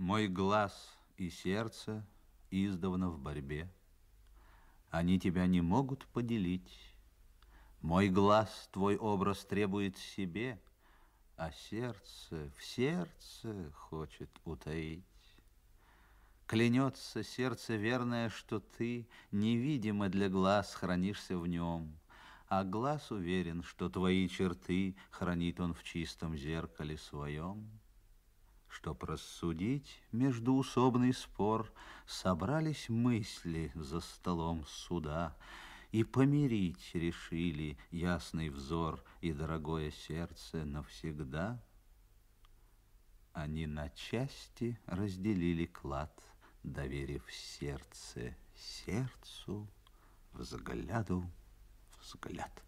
Мой глаз и сердце издавна в борьбе. Они тебя не могут поделить. Мой глаз твой образ требует себе, А сердце в сердце хочет утаить. Клянется сердце верное, что ты Невидимо для глаз хранишься в нем, А глаз уверен, что твои черты Хранит он в чистом зеркале своем. Чтоб рассудить междуусобный спор, Собрались мысли за столом суда, И помирить решили ясный взор И дорогое сердце навсегда. Они на части разделили клад, Доверив сердце сердцу, Взгляду взгляд.